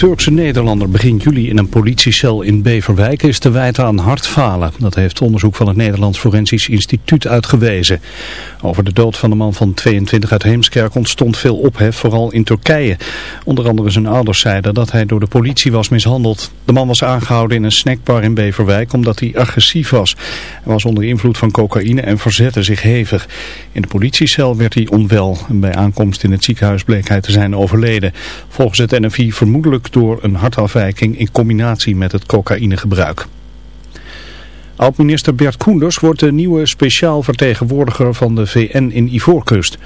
Turkse Nederlander begin juli in een politiecel in Beverwijk is te wijten aan hartfalen. Dat heeft onderzoek van het Nederlands Forensisch Instituut uitgewezen. Over de dood van de man van 22 uit Heemskerk ontstond veel ophef, vooral in Turkije. Onder andere zijn ouders zeiden dat hij door de politie was mishandeld. De man was aangehouden in een snackbar in Beverwijk omdat hij agressief was. Hij was onder invloed van cocaïne en verzette zich hevig. In de politiecel werd hij onwel en bij aankomst in het ziekenhuis bleek hij te zijn overleden. Volgens het NFI vermoedelijk door een hartafwijking in combinatie met het cocaïnegebruik. Oud-minister Bert Koenders wordt de nieuwe speciaal vertegenwoordiger van de VN in Ivoorkust.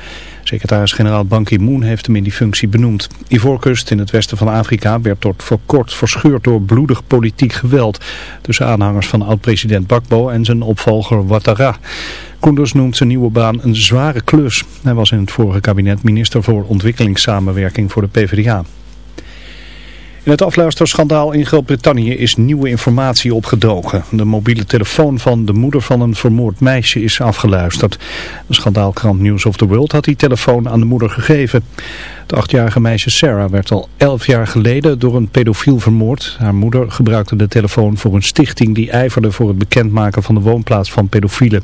Secretaris-generaal Ban Ki-moon heeft hem in die functie benoemd. Ivoorkust in het westen van Afrika werd tot voor kort verscheurd door bloedig politiek geweld tussen aanhangers van oud-president Bakbo en zijn opvolger Ouattara. Koenders noemt zijn nieuwe baan een zware klus. Hij was in het vorige kabinet minister voor ontwikkelingssamenwerking voor de PvdA. In het afluisterschandaal in Groot-Brittannië is nieuwe informatie opgedoken. De mobiele telefoon van de moeder van een vermoord meisje is afgeluisterd. De schandaalkrant News of the World had die telefoon aan de moeder gegeven. Het achtjarige meisje Sarah werd al elf jaar geleden door een pedofiel vermoord. Haar moeder gebruikte de telefoon voor een stichting die ijverde voor het bekendmaken van de woonplaats van pedofielen.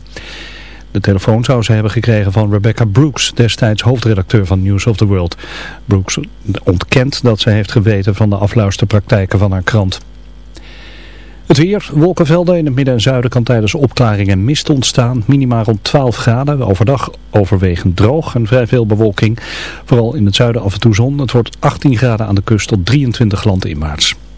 De telefoon zou ze hebben gekregen van Rebecca Brooks, destijds hoofdredacteur van News of the World. Brooks ontkent dat ze heeft geweten van de afluisterpraktijken van haar krant. Het weer, wolkenvelden in het midden en zuiden kan tijdens opklaring en mist ontstaan. Minimaal rond 12 graden, overdag overwegend droog en vrij veel bewolking. Vooral in het zuiden af en toe zon. Het wordt 18 graden aan de kust tot 23 in maart.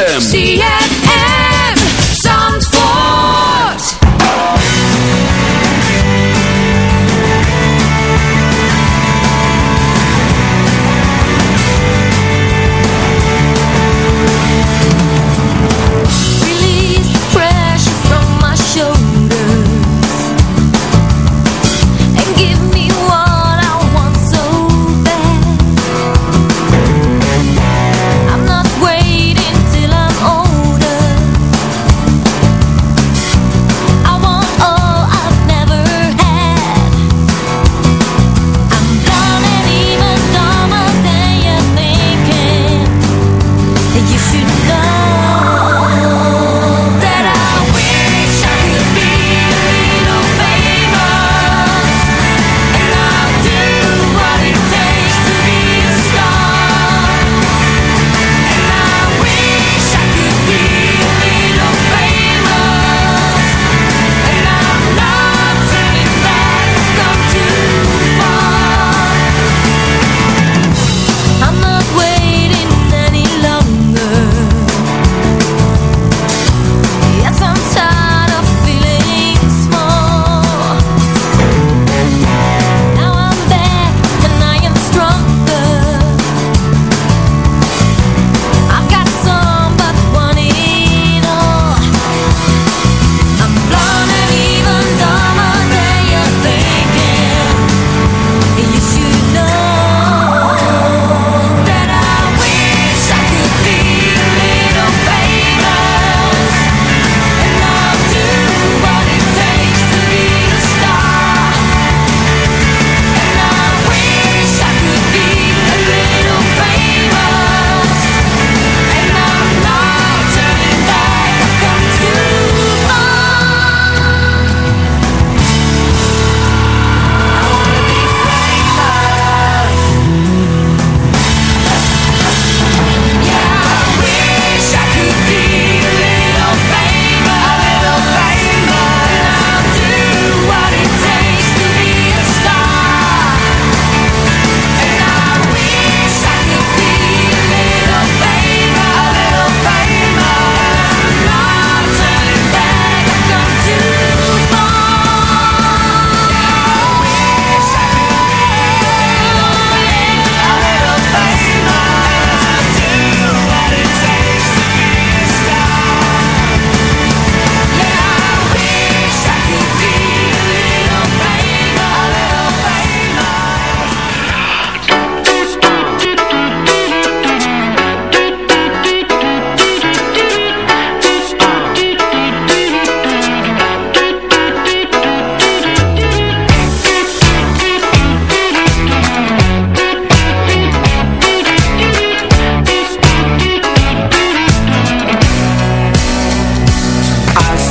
ZFM.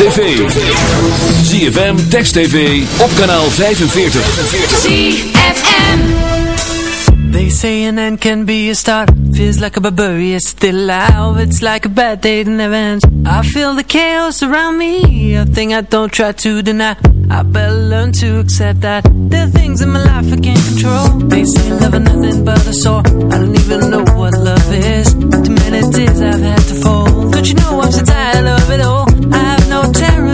tv. ZFM, Text TV, op kanaal 45. ZFM They say an end can be a start. Feels like a barbarian still alive. It's like a bad day that never ends. I feel the chaos around me A thing I don't try to deny. I better learn to accept that There are things in my life I can't control. They say love is nothing but a sore. I don't even know what love is. Too many tears I've had to fall. Don't you know I'm so tired of it all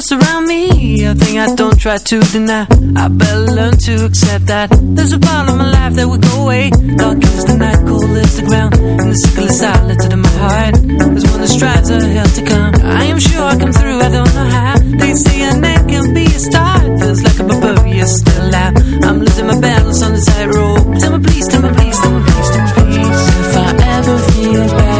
chaos around me. A thing I don't try to deny. I better learn to accept that. There's a part of my life that will go away. Dark as the night, cold as the ground. And the sickle is silent in my heart. There's one that strives a hell to come I am sure I come through, I don't know how. They say a man can be a star. Feels like a barbarian still alive. I'm losing my balance on the tightrope. Tell me please, tell me please, tell me please, tell me please. If I ever feel better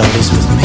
That's how it is with me.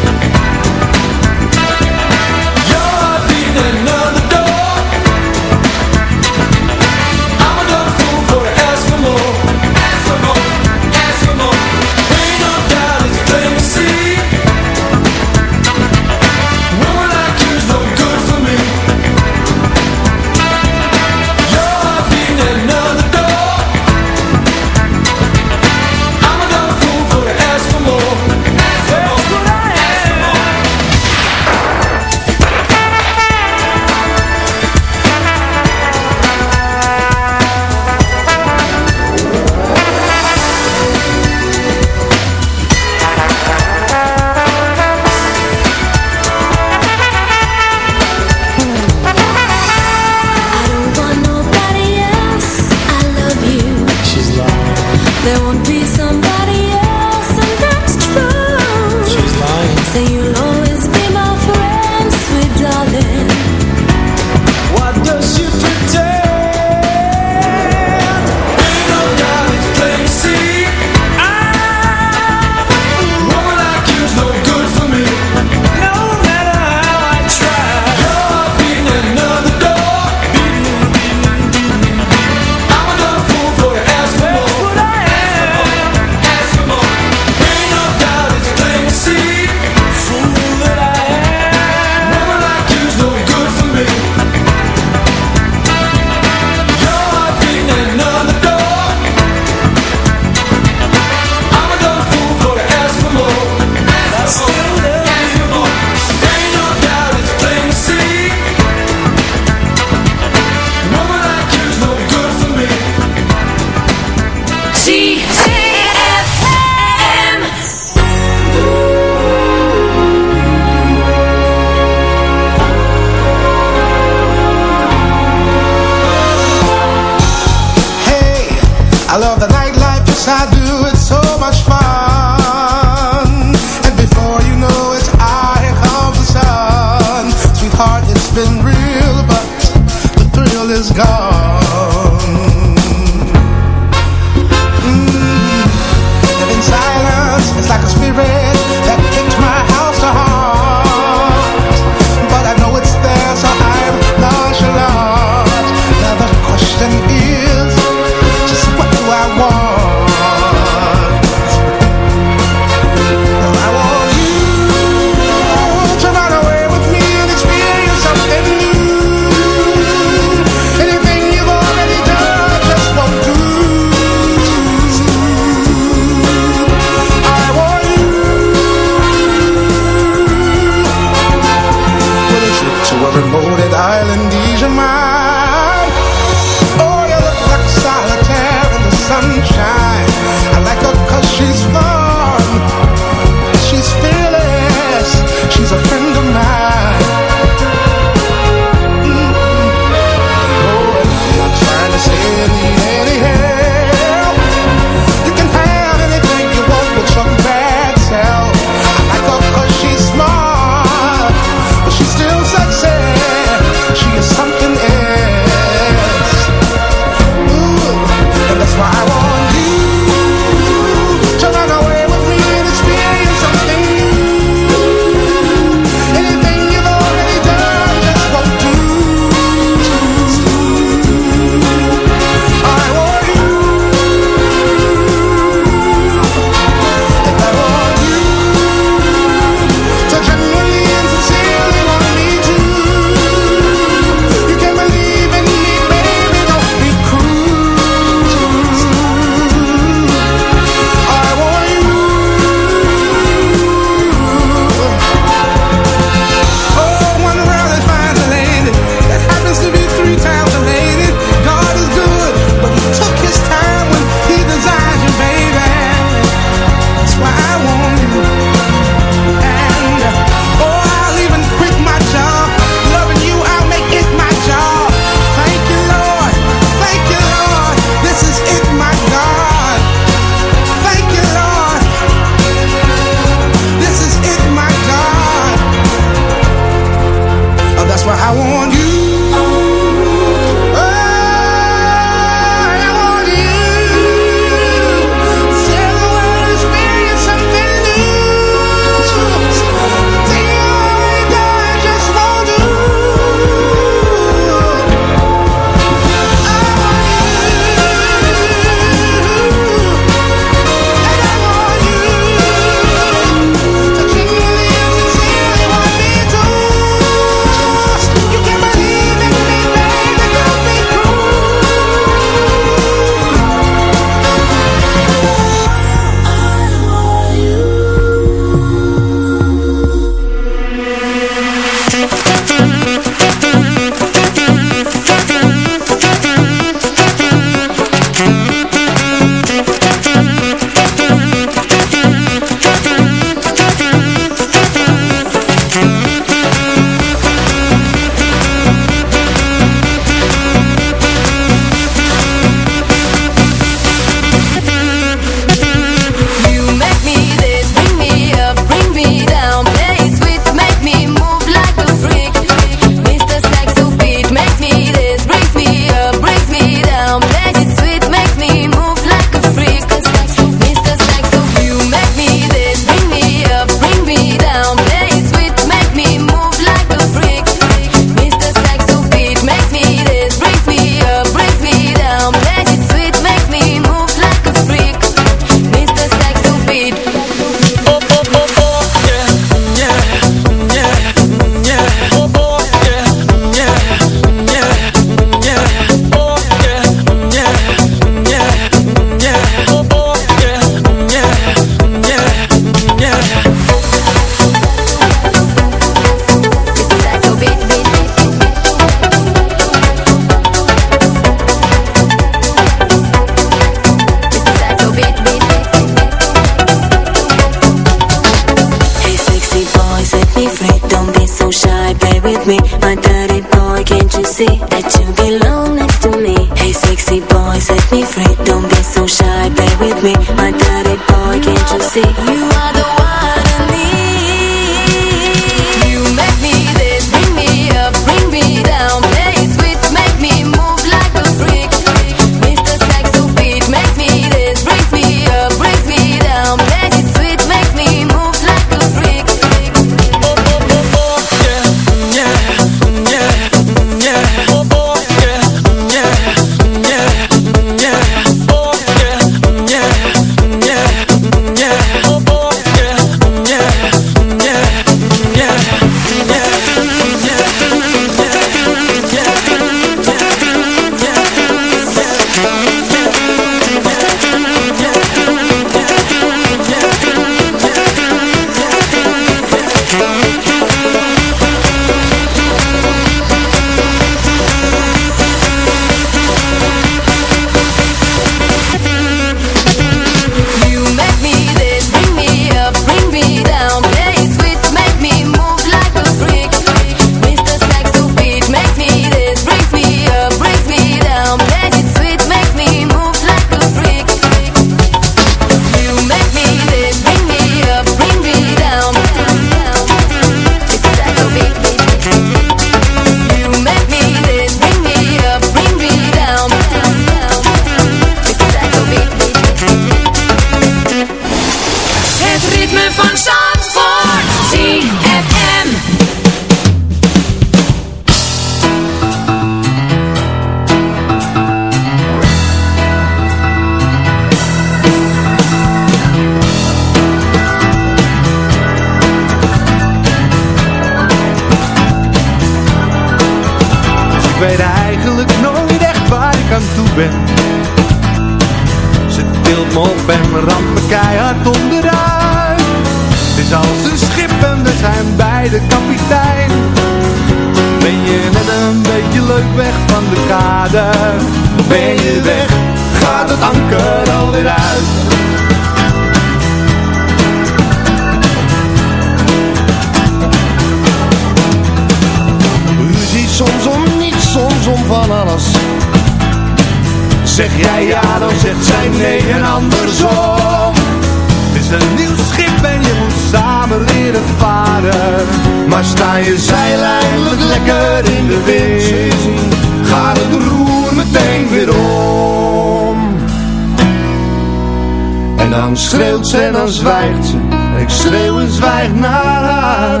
Dan schreeuwt ze en dan zwijgt ze. Ik schreeuw en zwijg naar haar.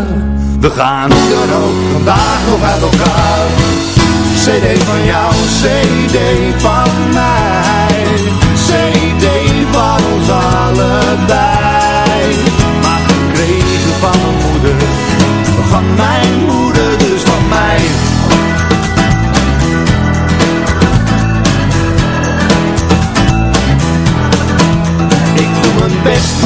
We gaan hoe dan ook vandaag nog uit elkaar. CD van jou, CD van mij. CD van ons allebei. Maar gekregen van mijn moeder. Van mijn moeder, dus van mij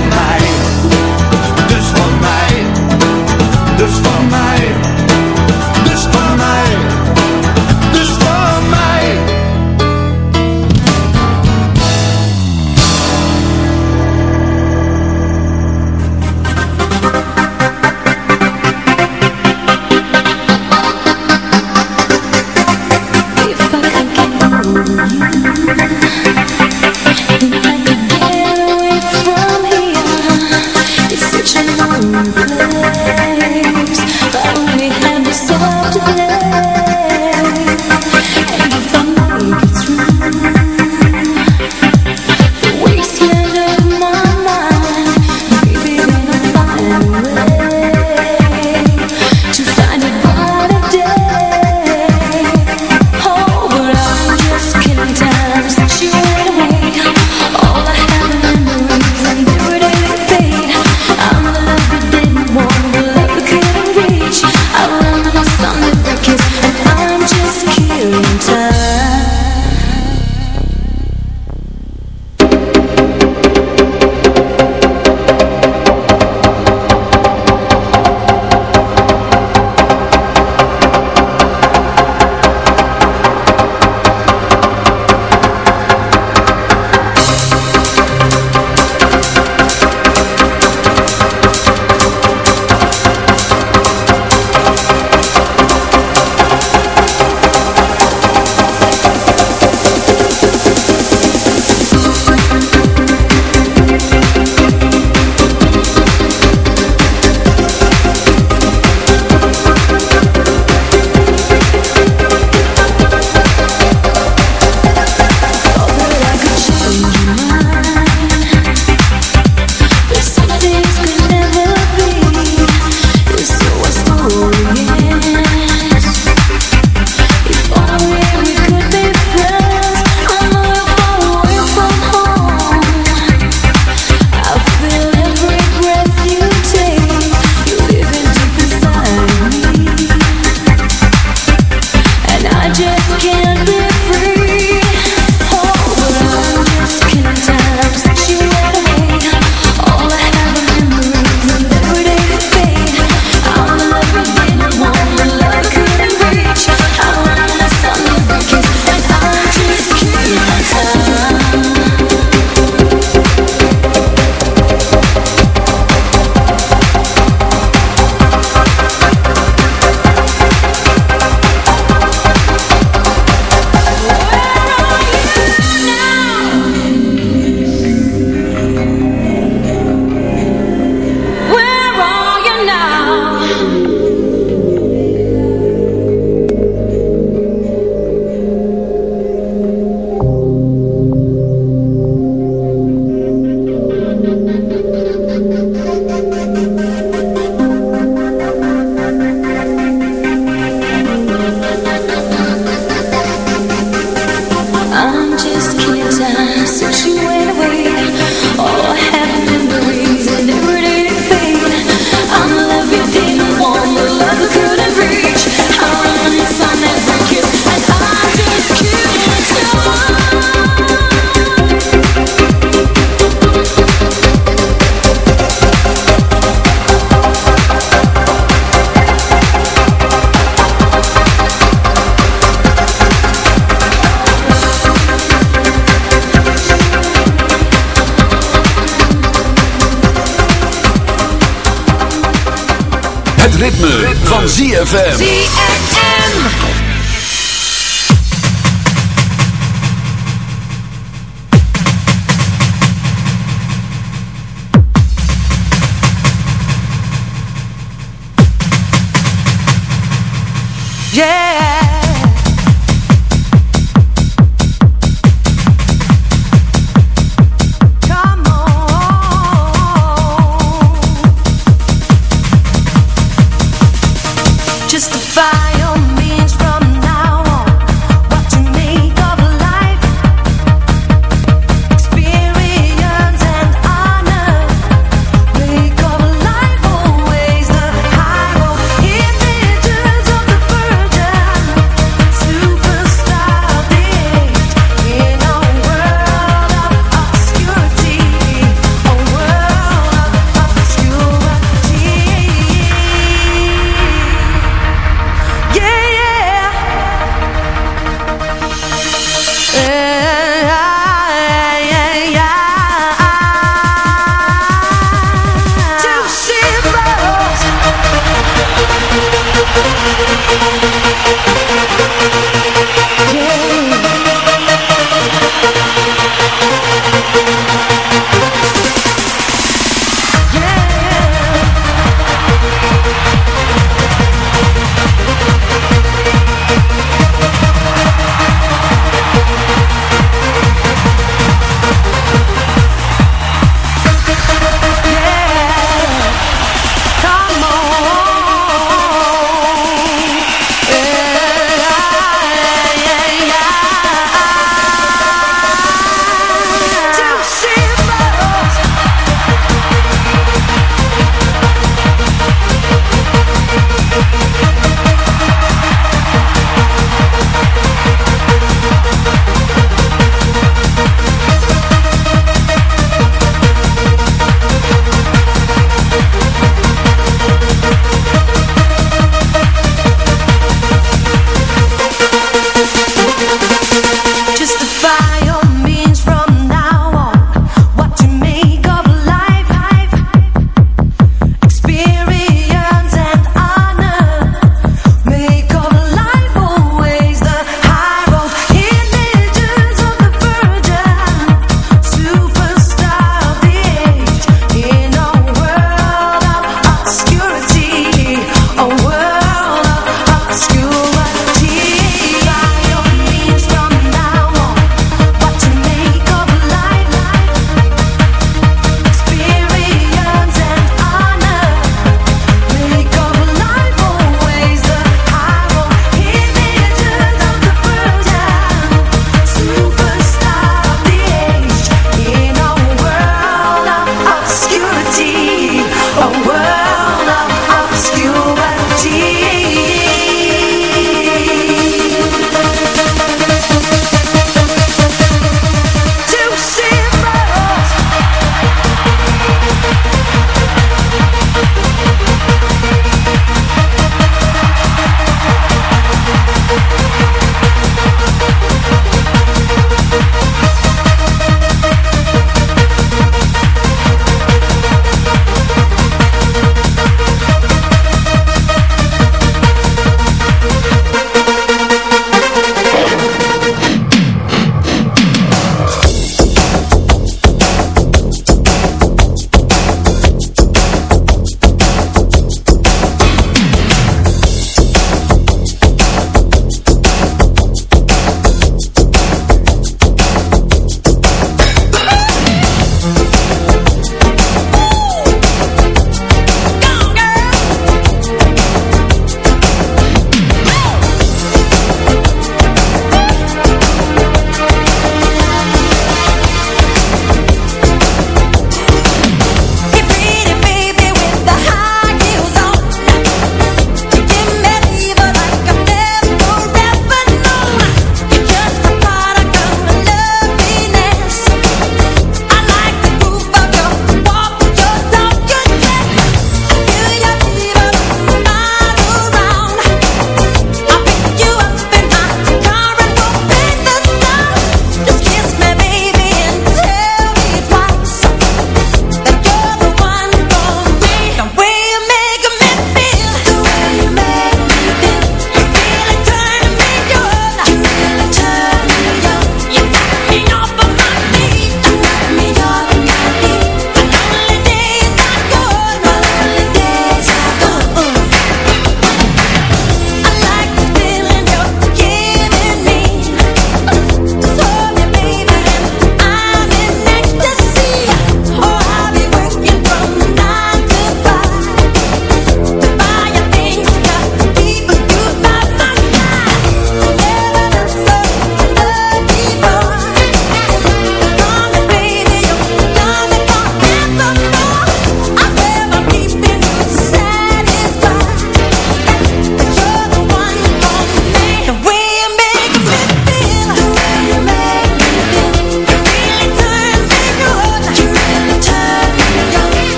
van mij. Dus van mij, dus van mij,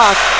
What